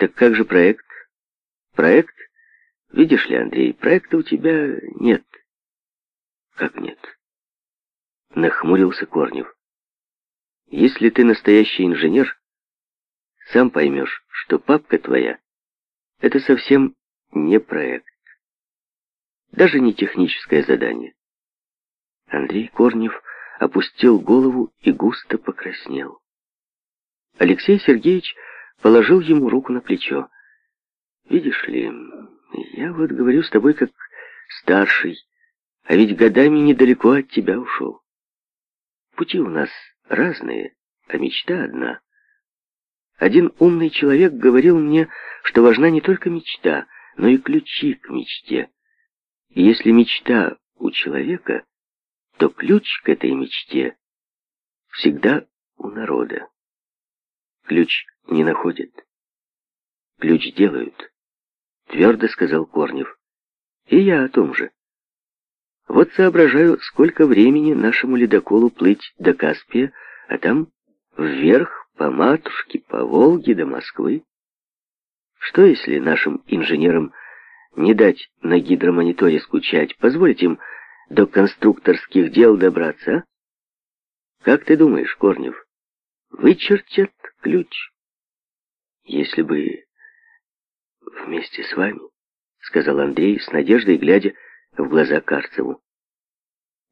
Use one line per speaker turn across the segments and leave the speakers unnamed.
Так как же проект? Проект? Видишь ли, Андрей, проекта у тебя нет. Как нет? Нахмурился Корнев. Если ты настоящий инженер, сам поймешь, что папка твоя — это совсем не проект. Даже не техническое задание. Андрей Корнев опустил голову и густо покраснел. Алексей Сергеевич положил ему руку на плечо. «Видишь ли, я вот говорю с тобой как старший, а ведь годами недалеко от тебя ушел. Пути у нас разные, а мечта одна. Один умный человек говорил мне, что важна не только мечта, но и ключи к мечте. И если мечта у человека, то ключ к этой мечте всегда у народа. Ключ не находят. Ключ делают, твердо сказал Корнев. И я о том же. Вот соображаю, сколько времени нашему ледоколу плыть до Каспия, а там вверх по Матушке, по Волге до Москвы. Что если нашим инженерам не дать на гидромониторе скучать, позволить им до конструкторских дел добраться, а? Как ты думаешь, Корнев, вычертят ключ? Если бы вместе с вами, сказал Андрей с надеждой, глядя в глаза Карцеву.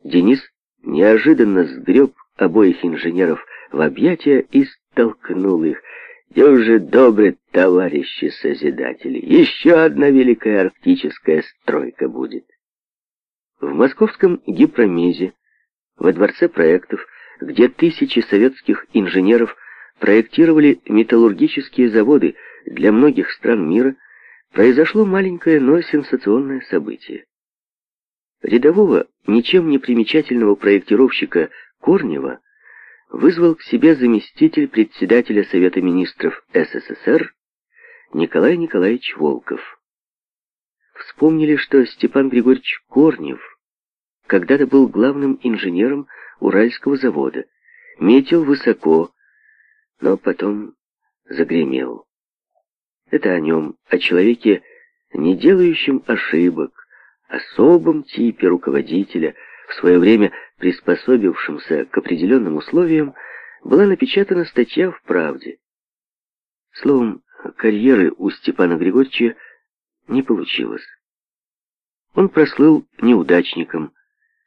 Денис неожиданно сгреб обоих инженеров в объятия и столкнул их. «Я «Дюже добры, товарищи-созидатели! Еще одна великая арктическая стройка будет!» В московском гипромезе, во дворце проектов, где тысячи советских инженеров – проектировали металлургические заводы для многих стран мира, произошло маленькое, но сенсационное событие. Рядового, ничем не примечательного проектировщика Корнева вызвал к себе заместитель председателя Совета министров СССР Николай Николаевич Волков. Вспомнили, что Степан Григорьевич Корнев когда-то был главным инженером Уральского завода, метил высоко, но потом загремел. Это о нем, о человеке, не делающем ошибок, особом типе руководителя, в свое время приспособившемся к определенным условиям, была напечатана статья в «Правде». Словом, карьеры у Степана Григорьевича не получилось. Он прослыл неудачником,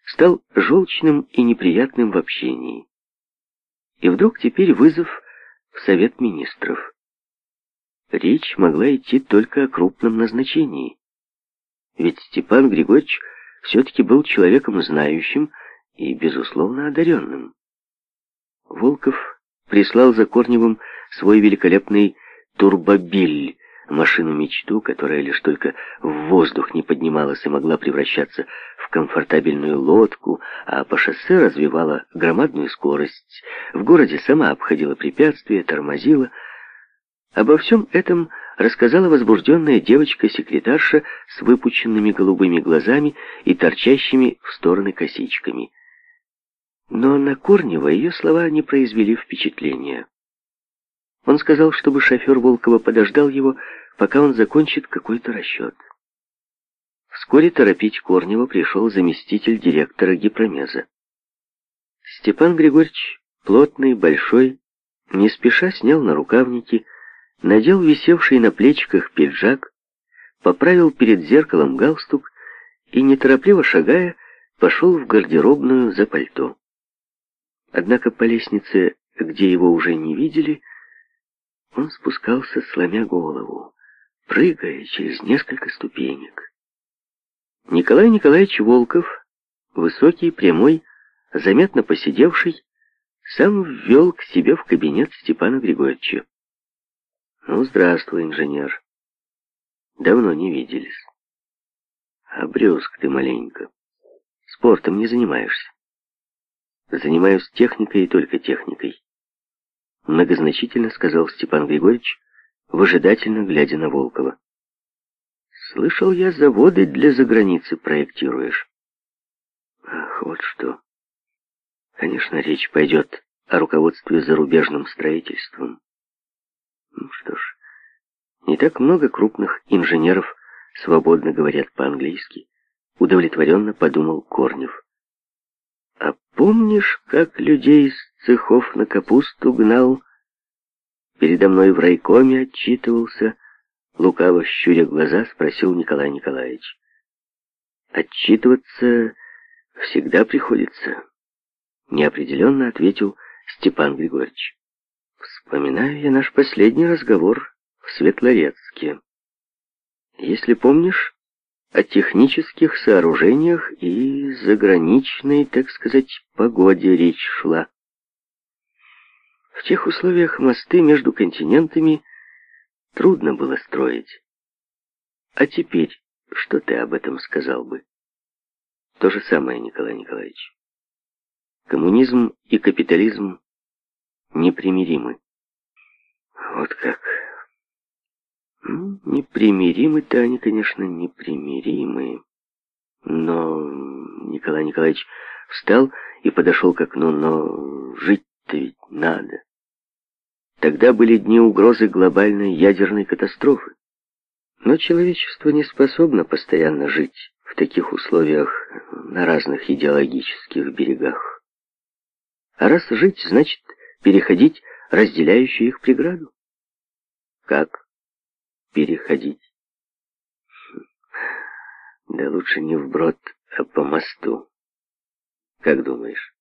стал желчным и неприятным в общении. И вдруг теперь вызов в Совет Министров. Речь могла идти только о крупном назначении. Ведь Степан Григорьевич все-таки был человеком знающим и, безусловно, одаренным. Волков прислал за Корневым свой великолепный турбобиль, машину-мечту, которая лишь только в воздух не поднималась и могла превращаться комфортабельную лодку, а по шоссе развивала громадную скорость. В городе сама обходила препятствия, тормозила. Обо всем этом рассказала возбужденная девочка-секретарша с выпученными голубыми глазами и торчащими в стороны косичками. Но на Корнева ее слова не произвели впечатления. Он сказал, чтобы шофер Волкова подождал его, пока он закончит какой-то расчет. Вскоре торопить Корнева пришел заместитель директора Гипромеза. Степан Григорьевич, плотный, большой, не спеша снял на рукавники, надел висевший на плечиках пиджак, поправил перед зеркалом галстук и, неторопливо шагая, пошел в гардеробную за пальто. Однако по лестнице, где его уже не видели, он спускался, сломя голову, прыгая через несколько ступенек. Николай Николаевич Волков, высокий, прямой, заметно посидевший, сам ввел к себе в кабинет Степана Григорьевича. «Ну, здравствуй, инженер. Давно не виделись. Обрюзг ты маленько. Спортом не занимаешься. Занимаюсь техникой и только техникой», — многозначительно сказал Степан Григорьевич, выжидательно глядя на Волкова. Слышал я, заводы для заграницы проектируешь. Ах, вот что. Конечно, речь пойдет о руководстве зарубежным строительством. Ну что ж, не так много крупных инженеров свободно говорят по-английски, удовлетворенно подумал Корнев. А помнишь, как людей из цехов на капусту гнал? Передо мной в райкоме отчитывался лукаво щуря глаза, спросил Николай Николаевич. «Отчитываться всегда приходится», — неопределенно ответил Степан Григорьевич. «Вспоминаю я наш последний разговор в Светлорецке. Если помнишь, о технических сооружениях и заграничной, так сказать, погоде речь шла. В тех условиях мосты между континентами трудно было строить. А теперь что ты об этом сказал бы? То же самое, Николай Николаевич. Коммунизм и капитализм непримиримы. Вот как. Ну, непримиримы-то они, конечно, непримиримы. Но Николай Николаевич встал и подошел к окну, но жить-то ведь надо. Тогда были дни угрозы глобальной ядерной катастрофы. Но человечество не способно постоянно жить в таких условиях на разных идеологических берегах. А раз жить, значит переходить разделяющую их преграду. Как переходить? Да лучше не вброд, а по мосту. Как думаешь?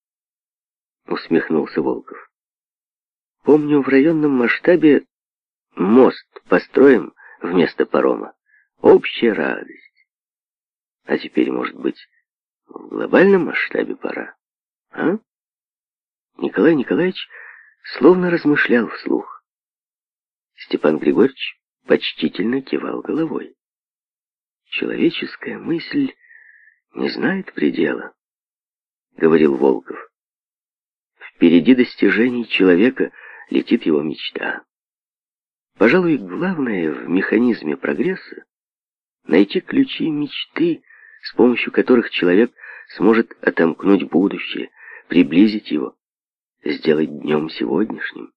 Усмехнулся Волков. Помню, в районном масштабе мост построим вместо парома. Общая радость. А теперь, может быть, в глобальном масштабе пора, а? Николай Николаевич словно размышлял вслух. Степан Григорьевич почтительно кивал головой. «Человеческая мысль не знает предела», — говорил Волков. «Впереди достижений человека — летит его мечта. Пожалуй, главное в механизме прогресса — найти ключи мечты, с помощью которых человек сможет отомкнуть будущее, приблизить его, сделать днем сегодняшним.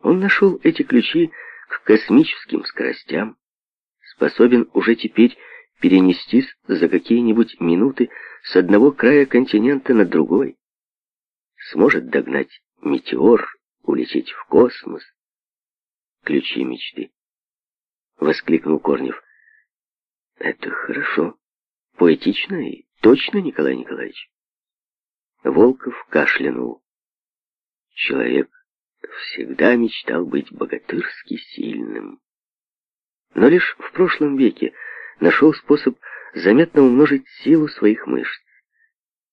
Он нашел эти ключи к космическим скоростям, способен уже теперь перенестись за какие-нибудь минуты с одного края континента на другой, сможет догнать метеор улететь в космос. Ключи мечты. Воскликнул Корнев. Это хорошо. Поэтично и точно, Николай Николаевич. Волков кашлянул. Человек всегда мечтал быть богатырски сильным. Но лишь в прошлом веке нашел способ заметно умножить силу своих мышц.